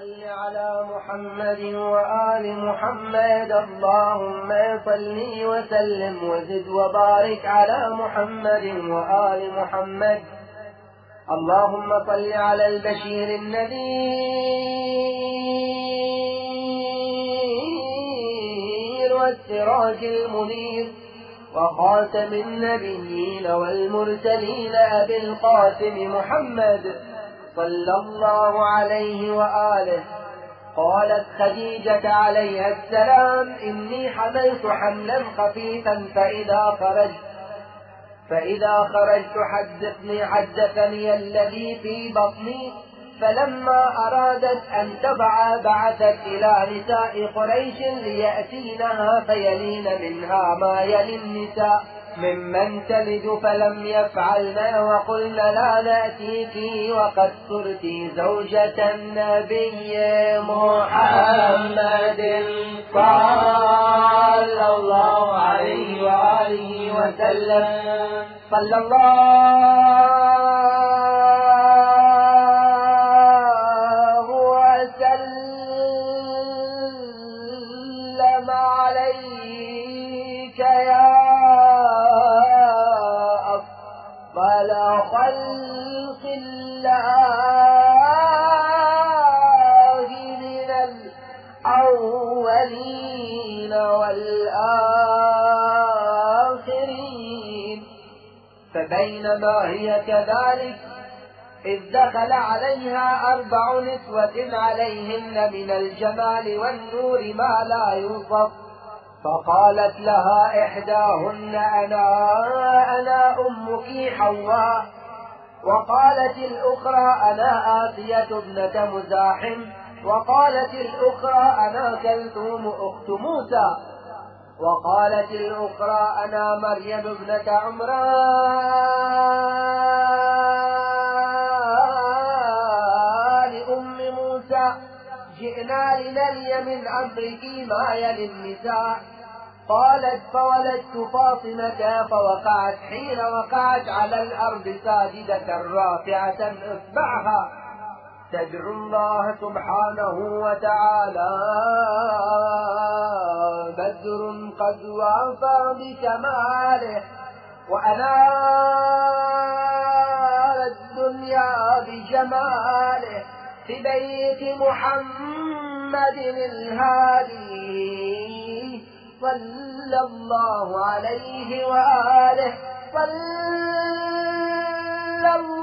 صل على محمد وآل محمد. اللهم صل وسلم وزد وبارك على محمد وآل محمد. اللهم صل على البشير النذير والسراج المنير. وخاتم النبيين والمرسلين أبي القاسم محمد. صلى الله عليه وآله. قالت خديجة عليها السلام إني حملت حملا خفيفا فإذا خرجت فإذا خرجت حدثني حدثني الذي في بطني فلما أرادت أن تضع بعثت إلى نساء قريش ليأتينها فيلين منها ما يلي النساء. ممن تلد فلم يفعلن وقلن لا نأتيك وقد صرت زوجة النبي محمد. صلى الله عليه وآله وسلم. صلى الله وسلم عليك يا أفضل خلق الله من الأولين والآخرين. فبينما هي كذلك إذ دخل عليها أربع نسوة عليهن من الجمال والنور ما لا يوصف. فقالت لها إحداهن أنا أنا أمك حواء وقالت الأخرى أنا آسية ابنة مزاحم. وقالت الأخرى أنا كلثوم أخت موسى. وقالت الأخرى أنا مريم ابنة عمران. أم موسى جئنا لنلي من أمرك ما يلي النساء. قالت فولدت فاطمة فوقعت حين وقعت على الأرض ساجدة رافعة إصبعها. تدعو الله سبحانه وتعالى. بدر قد وافى بكماله. وأنار الدنيا بجماله. في بيت محمد الهادي. صلى الله عليه وآله صلى الله